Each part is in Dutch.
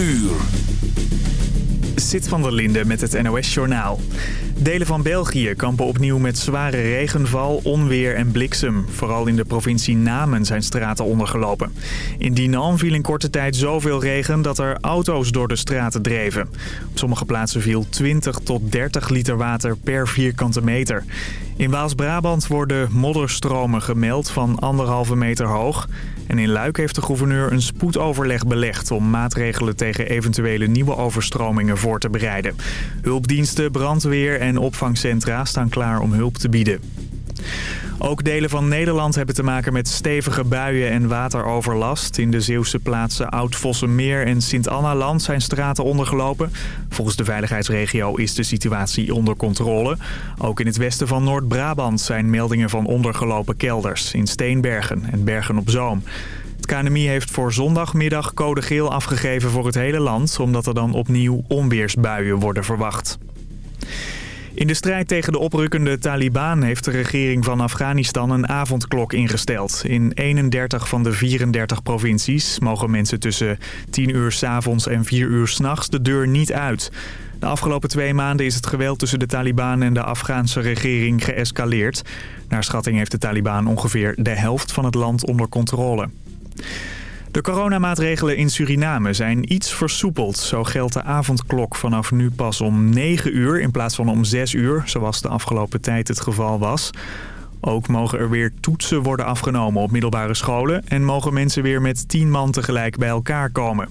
uur. Zit van der Linde met het NOS-journaal. Delen van België kampen opnieuw met zware regenval, onweer en bliksem. Vooral in de provincie Namen zijn straten ondergelopen. In Dinan viel in korte tijd zoveel regen dat er auto's door de straten dreven. Op sommige plaatsen viel 20 tot 30 liter water per vierkante meter. In Waals-Brabant worden modderstromen gemeld van anderhalve meter hoog. En in Luik heeft de gouverneur een spoedoverleg belegd... om maatregelen tegen eventuele nieuwe overstromingen voor te bereiden. Hulpdiensten, brandweer en opvangcentra staan klaar om hulp te bieden. Ook delen van Nederland hebben te maken met stevige buien en wateroverlast. In de Zeeuwse plaatsen Oud-Vossenmeer en Sint-Anna-land zijn straten ondergelopen. Volgens de veiligheidsregio is de situatie onder controle. Ook in het westen van Noord-Brabant zijn meldingen van ondergelopen kelders. In Steenbergen en Bergen op Zoom. Het KNMI heeft voor zondagmiddag code geel afgegeven voor het hele land... omdat er dan opnieuw onweersbuien worden verwacht. In de strijd tegen de oprukkende Taliban heeft de regering van Afghanistan een avondklok ingesteld. In 31 van de 34 provincies mogen mensen tussen 10 uur s avonds en 4 uur s'nachts de deur niet uit. De afgelopen twee maanden is het geweld tussen de Taliban en de Afghaanse regering geëscaleerd. Naar schatting heeft de Taliban ongeveer de helft van het land onder controle. De coronamaatregelen in Suriname zijn iets versoepeld. Zo geldt de avondklok vanaf nu pas om 9 uur in plaats van om 6 uur, zoals de afgelopen tijd het geval was. Ook mogen er weer toetsen worden afgenomen op middelbare scholen... en mogen mensen weer met 10 man tegelijk bij elkaar komen.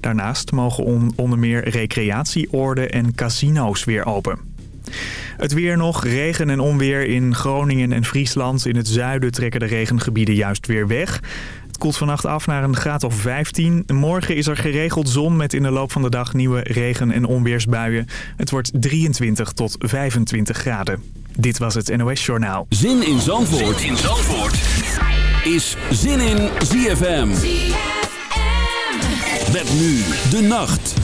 Daarnaast mogen onder meer recreatieoorden en casino's weer open. Het weer nog, regen en onweer in Groningen en Friesland. In het zuiden trekken de regengebieden juist weer weg. Het koelt vannacht af naar een graad of 15. Morgen is er geregeld zon met in de loop van de dag nieuwe regen- en onweersbuien. Het wordt 23 tot 25 graden. Dit was het NOS Journaal. Zin in Zandvoort, zin in Zandvoort. is Zin in ZFM. ZFM. Met nu de nacht.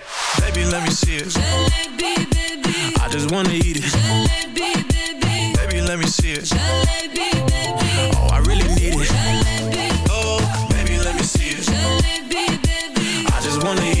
Baby, let me see it. Jalebi, baby. I just wanna eat it. Jalebi, baby. Baby, let me see it. Jalebi, baby. Oh, I really need it. Jalebi, oh, baby, let me see it. Jalebi, baby. I just wanna eat it.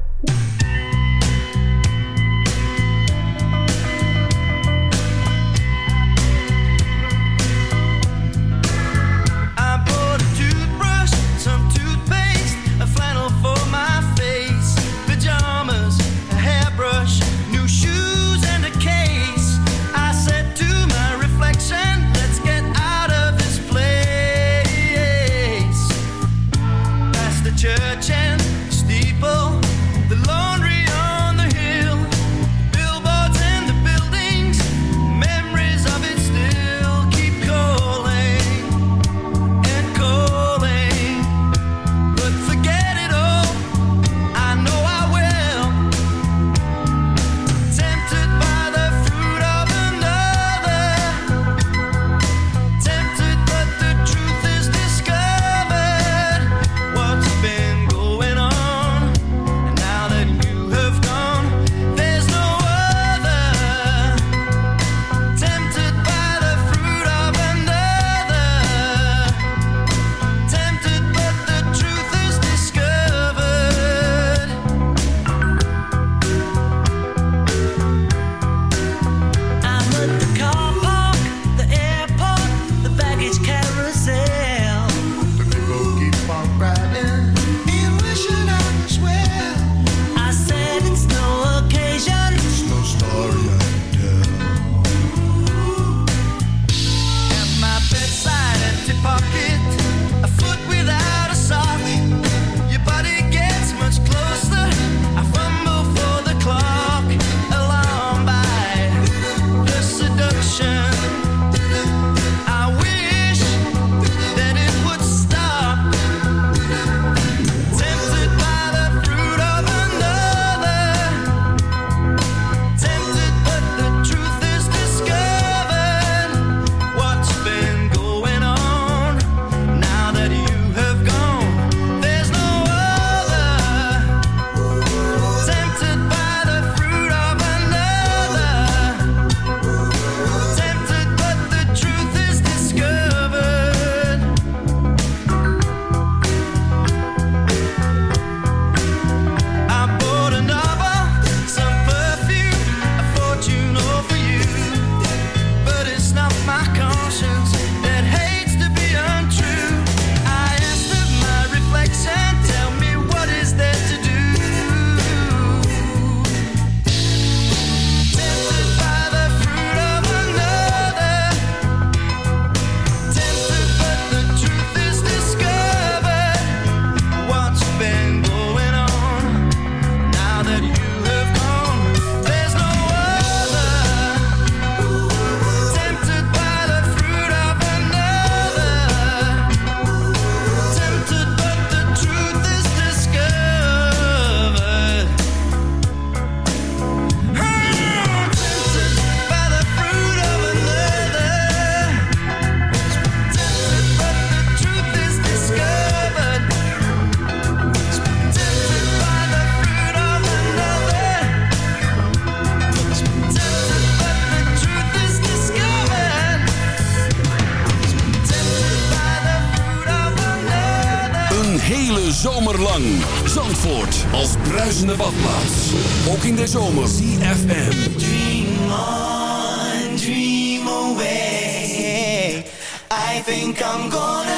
bruisende badplaats. Ook in de zomer. CFM. Dream on, dream away. I think I'm gonna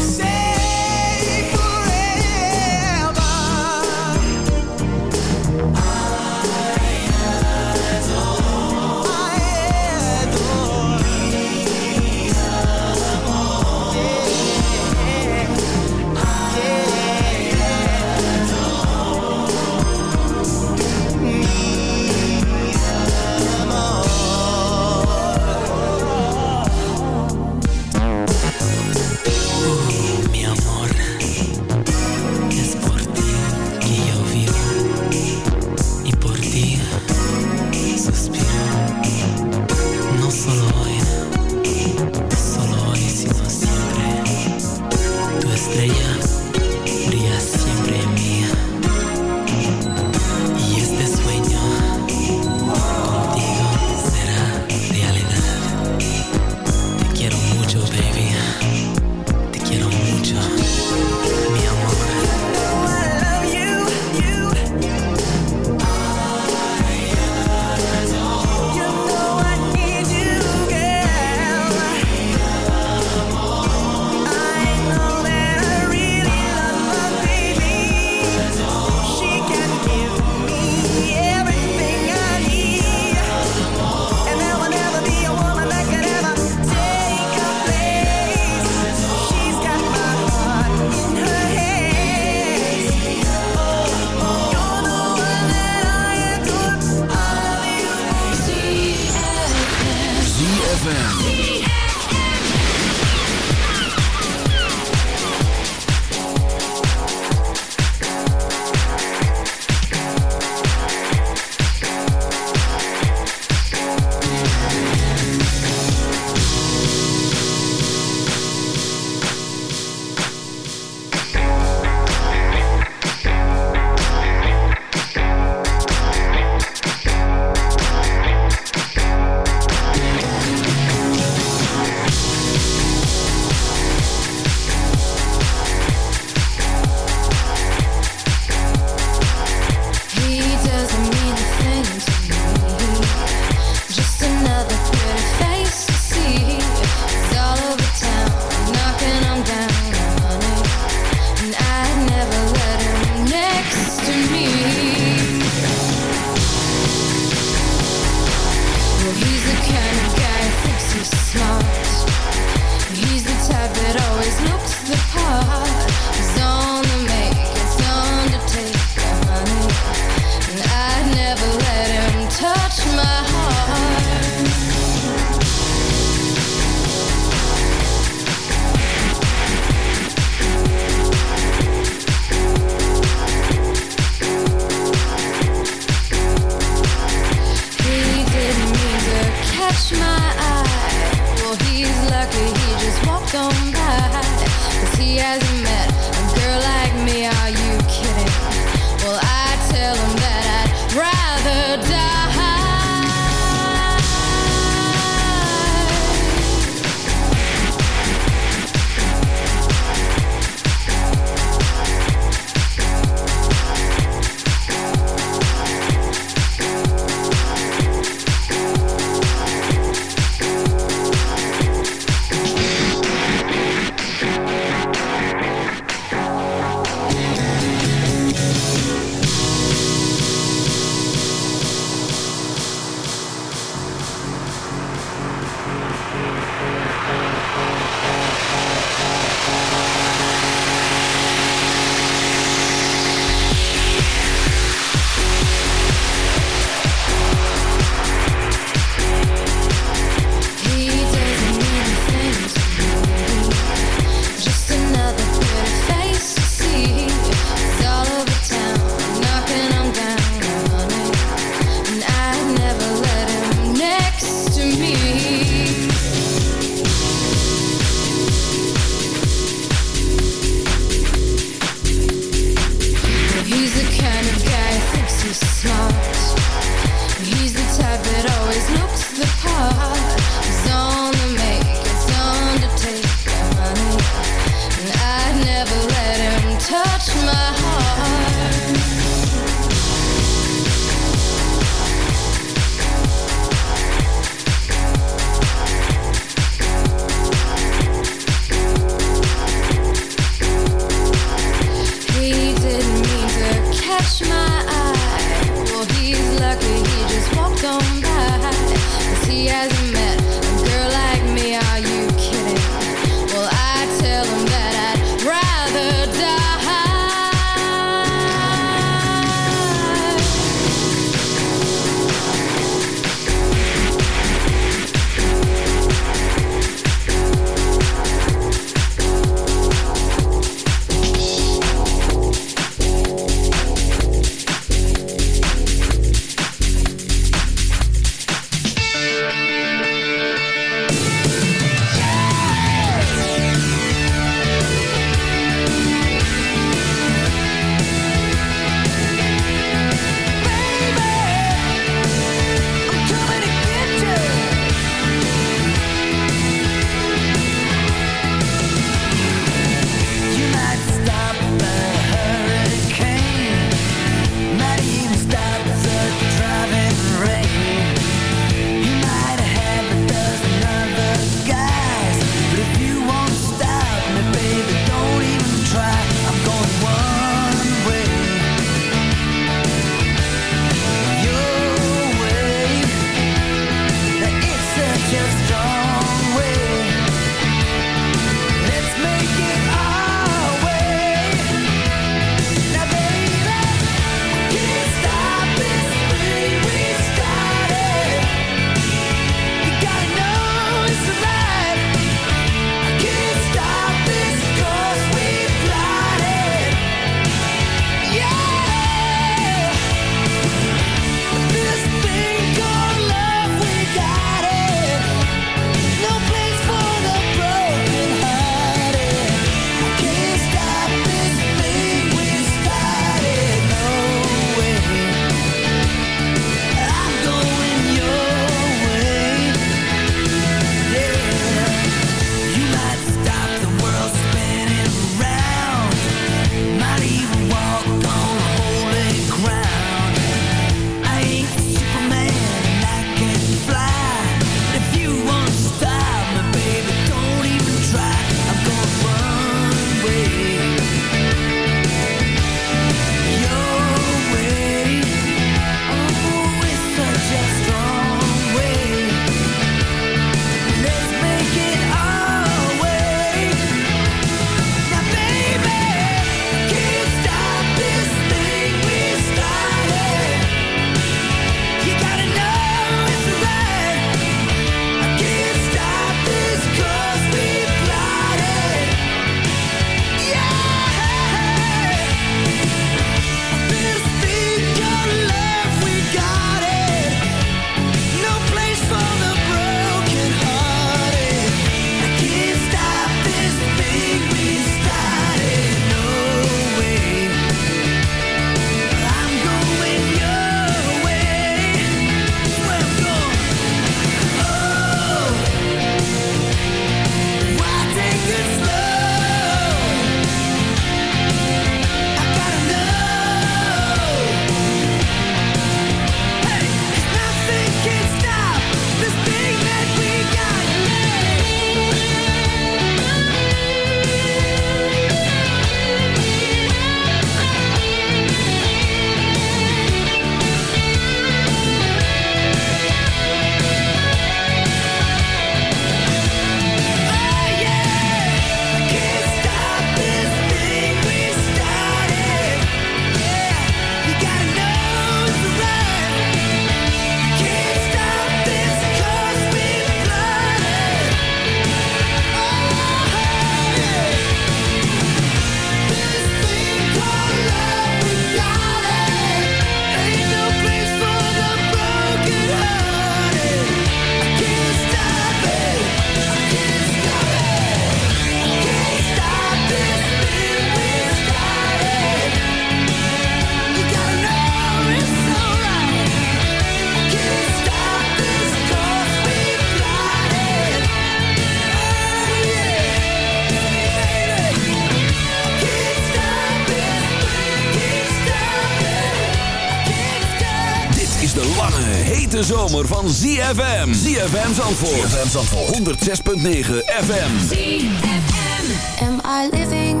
hete zomer van ZFM. ZFM Zandvoort. ZFM Zandvoort. 106.9 FM. ZFM. Am I living?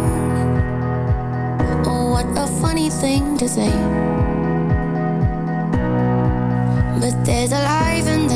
Oh, what a funny thing to say. But there's a life in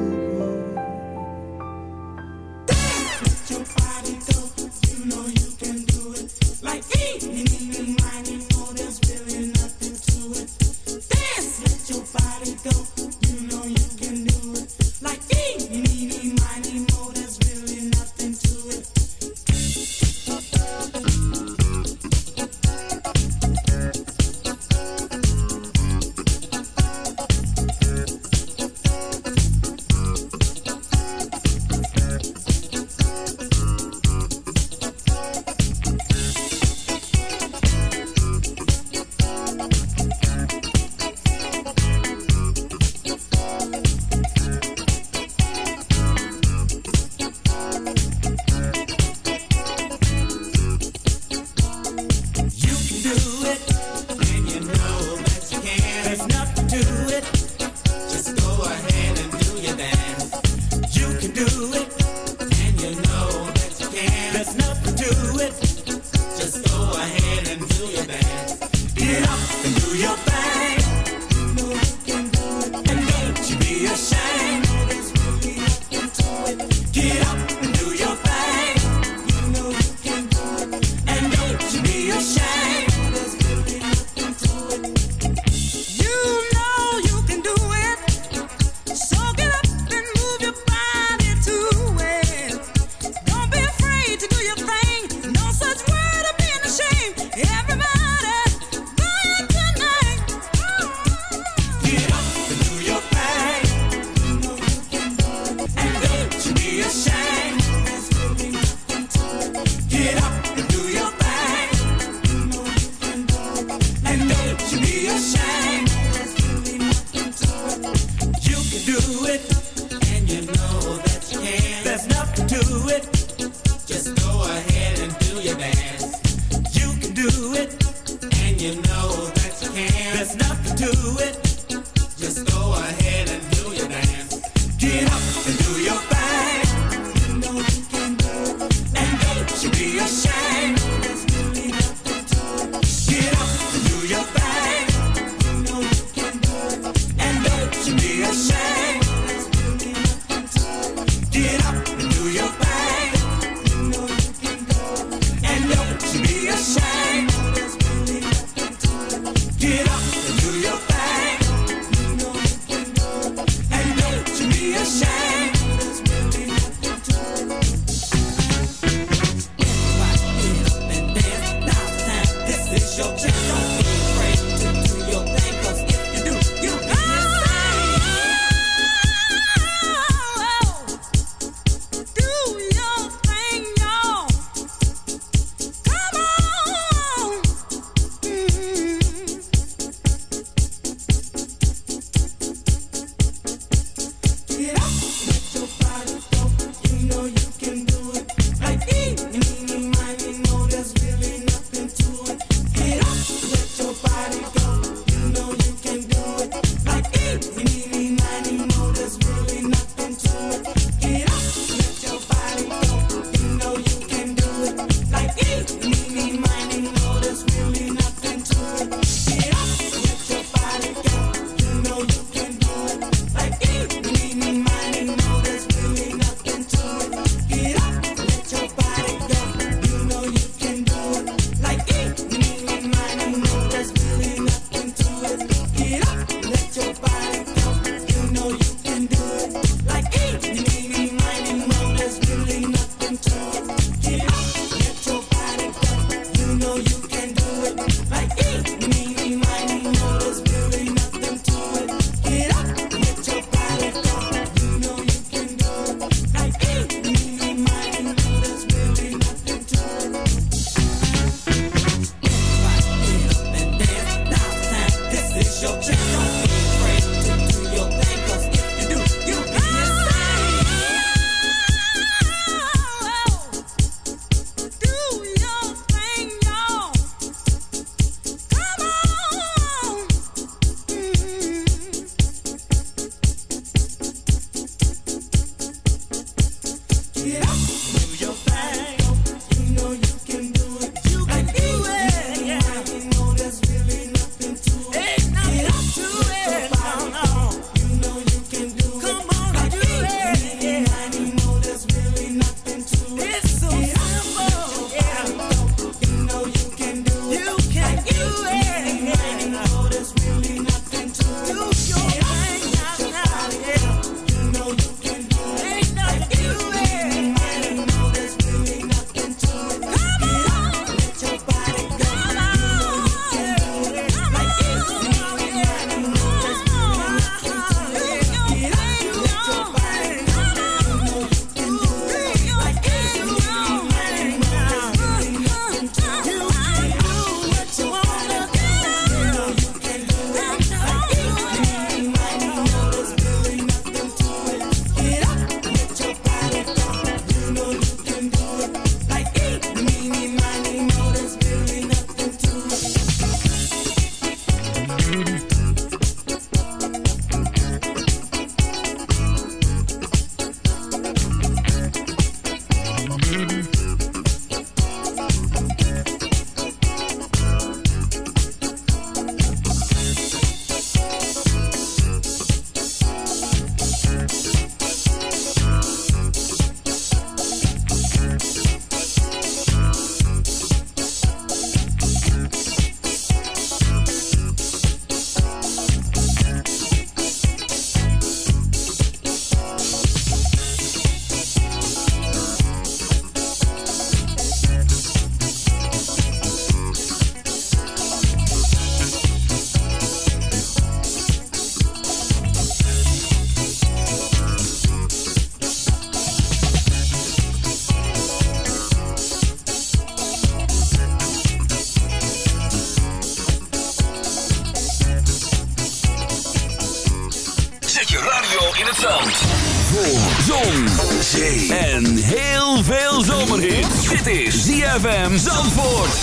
ZFM Zandvoort.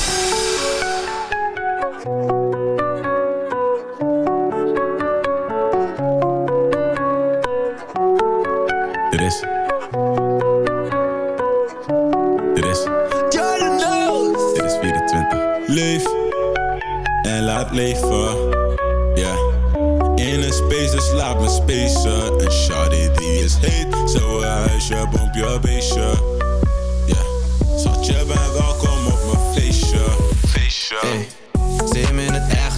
Dit is. Dit is. Dit is 24. Leef. En laat leven. Ja. In een space, dus laat me en Een shawty die is heet. Zo als je je beestje. Ja. Zat je bij welkom op mijn feestje. Feestje. Hey, zie me in het echt